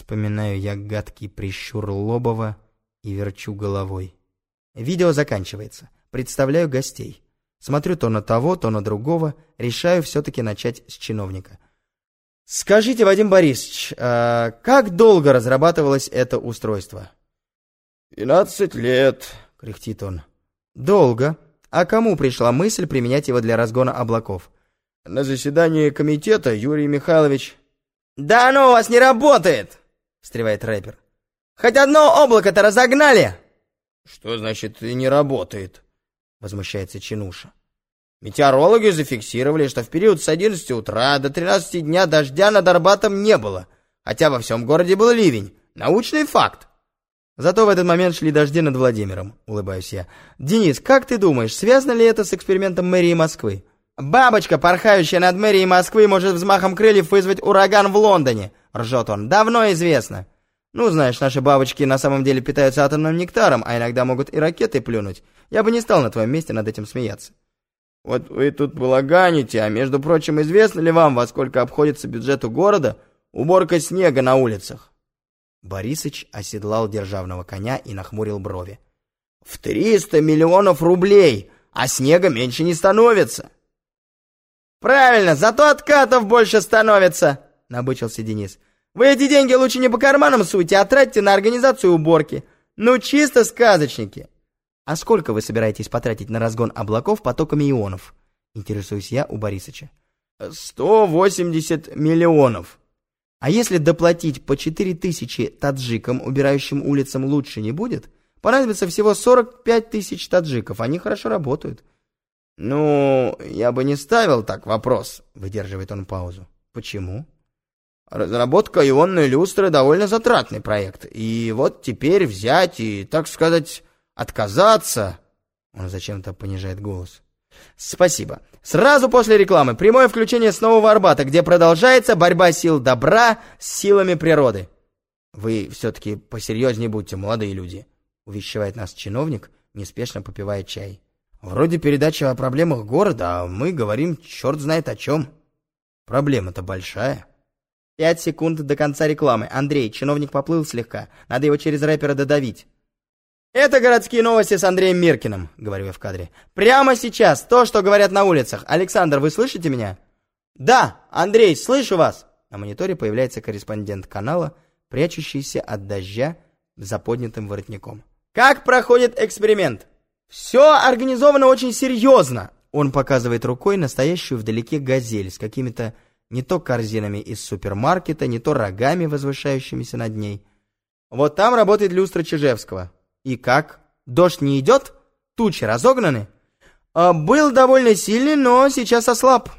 Вспоминаю я гадкий прищур Лобова и верчу головой. Видео заканчивается. Представляю гостей. Смотрю то на того, то на другого. Решаю все-таки начать с чиновника. Скажите, Вадим Борисович, а как долго разрабатывалось это устройство? «Двенадцать лет», — кряхтит он. Долго. А кому пришла мысль применять его для разгона облаков? На заседании комитета Юрий Михайлович... «Да оно у вас не работает!» — встревает рэпер. «Хоть одно облако-то разогнали!» «Что значит не работает?» — возмущается Чинуша. Метеорологи зафиксировали, что в период с 11 утра до 13 дня дождя над Арбатом не было, хотя во всем городе был ливень. Научный факт. Зато в этот момент шли дожди над Владимиром, улыбаюсь я. Денис, как ты думаешь, связано ли это с экспериментом мэрии Москвы? Бабочка, порхающая над мэрией Москвы, может взмахом крыльев вызвать ураган в Лондоне, ржет он. Давно известно. Ну, знаешь, наши бабочки на самом деле питаются атомным нектаром, а иногда могут и ракеты плюнуть. Я бы не стал на твоем месте над этим смеяться. Вот вы тут балаганите, а между прочим, известно ли вам, во сколько обходится бюджету города уборка снега на улицах? Борисыч оседлал державного коня и нахмурил брови. В триста миллионов рублей, а снега меньше не становится. Правильно, зато откатов больше становится, набычился Денис. Вы эти деньги лучше не по карманам суйте, а тратьте на организацию уборки. Ну, чисто сказочники. «А сколько вы собираетесь потратить на разгон облаков потоками ионов?» Интересуюсь я у Борисыча. «Сто восемьдесят миллионов». «А если доплатить по четыре тысячи таджикам, убирающим улицам, лучше не будет? Понадобится всего сорок пять тысяч таджиков, они хорошо работают». «Ну, я бы не ставил так вопрос», — выдерживает он паузу. «Почему?» «Разработка ионной люстры довольно затратный проект, и вот теперь взять и, так сказать, Отказаться? Он зачем-то понижает голос. Спасибо. Сразу после рекламы прямое включение с Нового Арбата, где продолжается борьба сил добра с силами природы. Вы все-таки посерьезнее будьте, молодые люди, увещевает нас чиновник, неспешно попивая чай. Вроде передача о проблемах города, а мы говорим черт знает о чем. Проблема-то большая. Пять секунд до конца рекламы. Андрей, чиновник поплыл слегка. Надо его через рэпера додавить. «Это городские новости с Андреем Миркиным», — говорю я в кадре. «Прямо сейчас, то, что говорят на улицах. Александр, вы слышите меня?» «Да, Андрей, слышу вас!» На мониторе появляется корреспондент канала, прячущийся от дождя за поднятым воротником. «Как проходит эксперимент?» «Все организовано очень серьезно!» Он показывает рукой настоящую вдалеке газель с какими-то не то корзинами из супермаркета, не то рогами, возвышающимися над ней. Вот там работает люстра Чижевского. И как? Дождь не идет? Тучи разогнаны? А, был довольно сильный, но сейчас ослаб.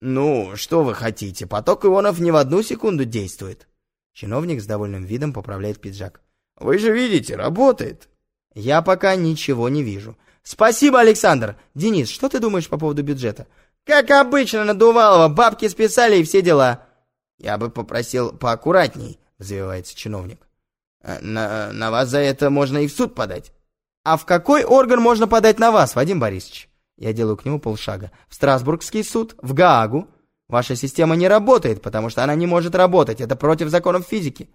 Ну, что вы хотите, поток ионов не в одну секунду действует. Чиновник с довольным видом поправляет пиджак. Вы же видите, работает. Я пока ничего не вижу. Спасибо, Александр. Денис, что ты думаешь по поводу бюджета? Как обычно, надувалово, бабки списали и все дела. Я бы попросил поаккуратней, взвивается чиновник. Э, на, на вас за это можно и в суд подать. А в какой орган можно подать на вас, Вадим Борисович? Я делаю к нему полшага. В Страсбургский суд, в Гаагу. Ваша система не работает, потому что она не может работать. Это против законов физики.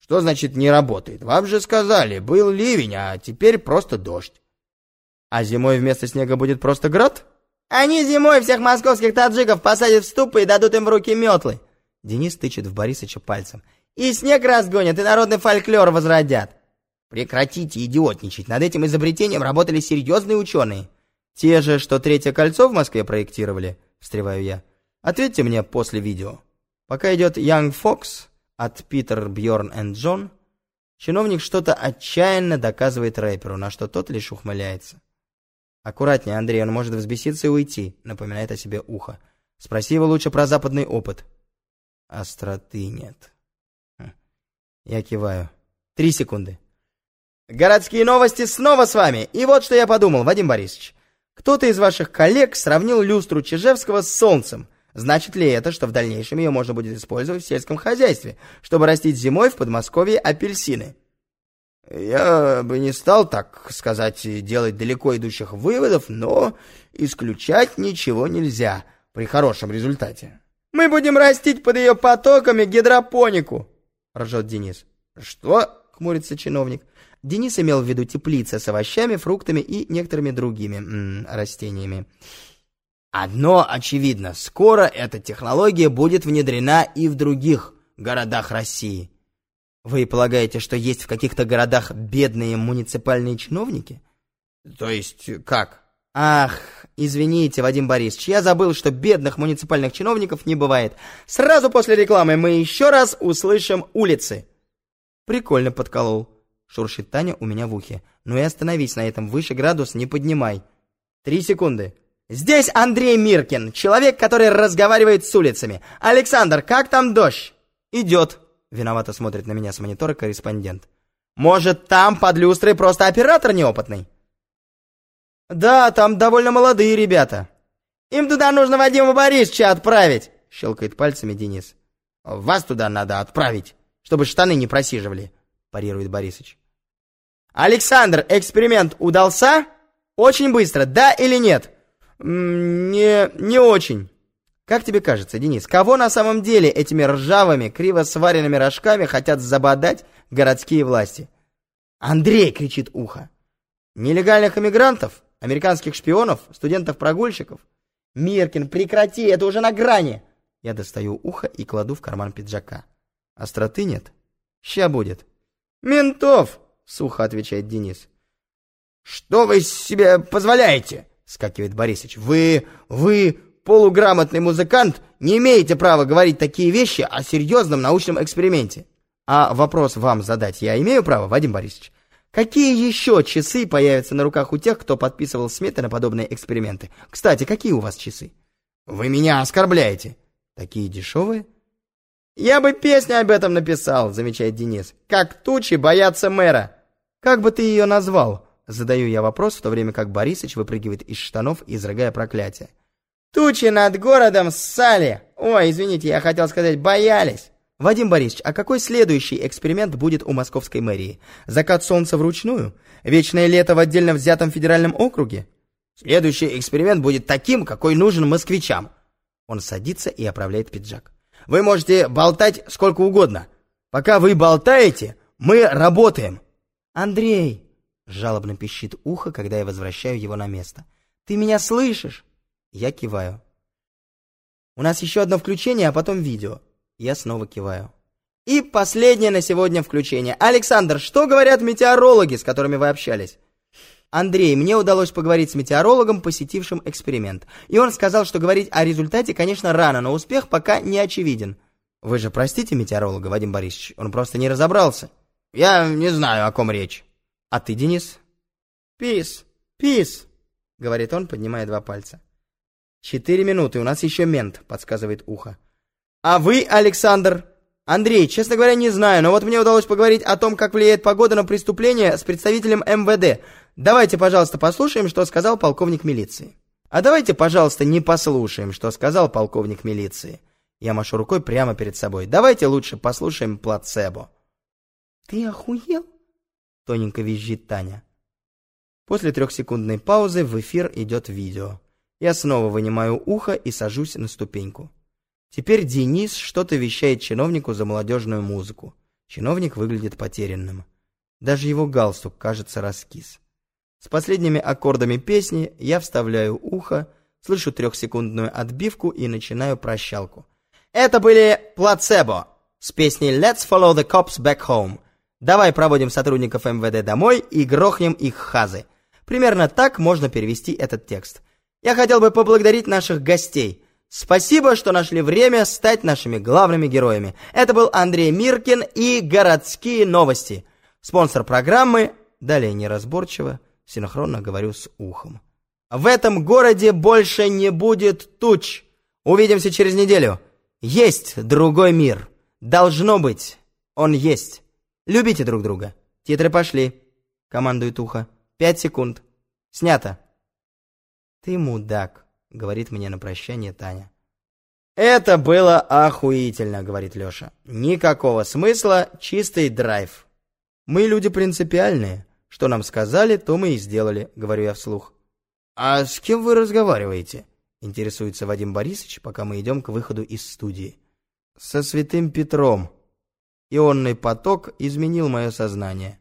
Что значит не работает? Вам же сказали, был ливень, а теперь просто дождь. А зимой вместо снега будет просто град? Они зимой всех московских таджиков посадят в ступы и дадут им в руки метлы. Денис тычет в Борисовича пальцем. И снег разгонят, и народный фольклор возродят. Прекратите идиотничать. Над этим изобретением работали серьезные ученые. Те же, что третье кольцо в Москве проектировали, встреваю я. Ответьте мне после видео. Пока идет Young Fox от Питер Бьорн и Джон, чиновник что-то отчаянно доказывает рэперу, на что тот лишь ухмыляется. Аккуратнее, Андрей, он может взбеситься и уйти, напоминает о себе ухо. Спроси его лучше про западный опыт. Остроты нет. Я киваю. Три секунды. Городские новости снова с вами. И вот что я подумал, Вадим Борисович. Кто-то из ваших коллег сравнил люстру Чижевского с солнцем. Значит ли это, что в дальнейшем ее можно будет использовать в сельском хозяйстве, чтобы растить зимой в Подмосковье апельсины? Я бы не стал, так сказать, делать далеко идущих выводов, но исключать ничего нельзя при хорошем результате. Мы будем растить под ее потоками гидропонику, — ржет Денис. «Что?» — хмурится чиновник. Денис имел в виду теплицы с овощами, фруктами и некоторыми другими м -м, растениями. Одно очевидно, скоро эта технология будет внедрена и в других городах России. Вы полагаете, что есть в каких-то городах бедные муниципальные чиновники? То есть как? Ах, извините, Вадим Борисович, я забыл, что бедных муниципальных чиновников не бывает. Сразу после рекламы мы еще раз услышим улицы. Прикольно подколол. Шуршит Таня у меня в ухе. Ну и остановись на этом, выше градус не поднимай. Три секунды. Здесь Андрей Миркин, человек, который разговаривает с улицами. Александр, как там дождь? Идет. Виновато смотрит на меня с монитора корреспондент. Может, там под люстрой просто оператор неопытный? Да, там довольно молодые ребята. Им туда нужно Вадима Борисовича отправить, щелкает пальцами Денис. Вас туда надо отправить, чтобы штаны не просиживали, парирует Борисович. Александр, эксперимент удался? Очень быстро, да или нет? «Не... не очень». «Как тебе кажется, Денис, кого на самом деле этими ржавыми, криво сваренными рожками хотят забодать городские власти?» «Андрей!» — кричит ухо. «Нелегальных иммигрантов? Американских шпионов? Студентов-прогульщиков?» «Миркин, прекрати, это уже на грани!» Я достаю ухо и кладу в карман пиджака. «Остроты нет?» «Ща будет». «Ментов!» — сухо отвечает Денис. «Что вы себе позволяете?» скакивает Борисович. «Вы... вы, полуграмотный музыкант, не имеете права говорить такие вещи о серьезном научном эксперименте». А вопрос вам задать я имею право, Вадим Борисович? Какие еще часы появятся на руках у тех, кто подписывал сметы на подобные эксперименты? Кстати, какие у вас часы? Вы меня оскорбляете. Такие дешевые? Я бы песню об этом написал, замечает Денис. Как тучи боятся мэра. Как бы ты ее назвал? Задаю я вопрос, в то время как Борисыч выпрыгивает из штанов, изрыгая проклятие. «Тучи над городом ссали! Ой, извините, я хотел сказать, боялись!» «Вадим Борисович, а какой следующий эксперимент будет у московской мэрии? Закат солнца вручную? Вечное лето в отдельно взятом федеральном округе?» «Следующий эксперимент будет таким, какой нужен москвичам!» Он садится и оправляет пиджак. «Вы можете болтать сколько угодно. Пока вы болтаете, мы работаем!» «Андрей!» Жалобно пищит ухо, когда я возвращаю его на место. «Ты меня слышишь?» Я киваю. «У нас еще одно включение, а потом видео». Я снова киваю. «И последнее на сегодня включение. Александр, что говорят метеорологи, с которыми вы общались?» Андрей, мне удалось поговорить с метеорологом, посетившим эксперимент. И он сказал, что говорить о результате, конечно, рано, но успех пока не очевиден. Вы же простите метеоролога, Вадим Борисович, он просто не разобрался. Я не знаю, о ком речь. А ты, Денис? Пис, пис, говорит он, поднимая два пальца. Четыре минуты, у нас еще мент, подсказывает ухо. А вы, Александр? Андрей, честно говоря, не знаю, но вот мне удалось поговорить о том, как влияет погода на преступление с представителем МВД. Давайте, пожалуйста, послушаем, что сказал полковник милиции. А давайте, пожалуйста, не послушаем, что сказал полковник милиции. Я машу рукой прямо перед собой. Давайте лучше послушаем плацебо. Ты охуел? Тоненько визжит Таня. После трехсекундной паузы в эфир идет видео. Я снова вынимаю ухо и сажусь на ступеньку. Теперь Денис что-то вещает чиновнику за молодежную музыку. Чиновник выглядит потерянным. Даже его галстук, кажется, раскис. С последними аккордами песни я вставляю ухо, слышу трехсекундную отбивку и начинаю прощалку. Это были «Плацебо» с песней «Let's follow the cops back home», Давай проводим сотрудников МВД домой и грохнем их хазы. Примерно так можно перевести этот текст. Я хотел бы поблагодарить наших гостей. Спасибо, что нашли время стать нашими главными героями. Это был Андрей Миркин и «Городские новости». Спонсор программы, далее неразборчиво, синхронно говорю с ухом. В этом городе больше не будет туч. Увидимся через неделю. Есть другой мир. Должно быть. Он есть. Любите друг друга. Титры пошли. Командует ухо. Пять секунд. Снято. Ты мудак, говорит мне на прощание Таня. Это было охуительно, говорит Леша. Никакого смысла, чистый драйв. Мы люди принципиальные. Что нам сказали, то мы и сделали, говорю я вслух. А с кем вы разговариваете? Интересуется Вадим Борисович, пока мы идем к выходу из студии. Со святым Петром, ионный поток изменил мое сознание.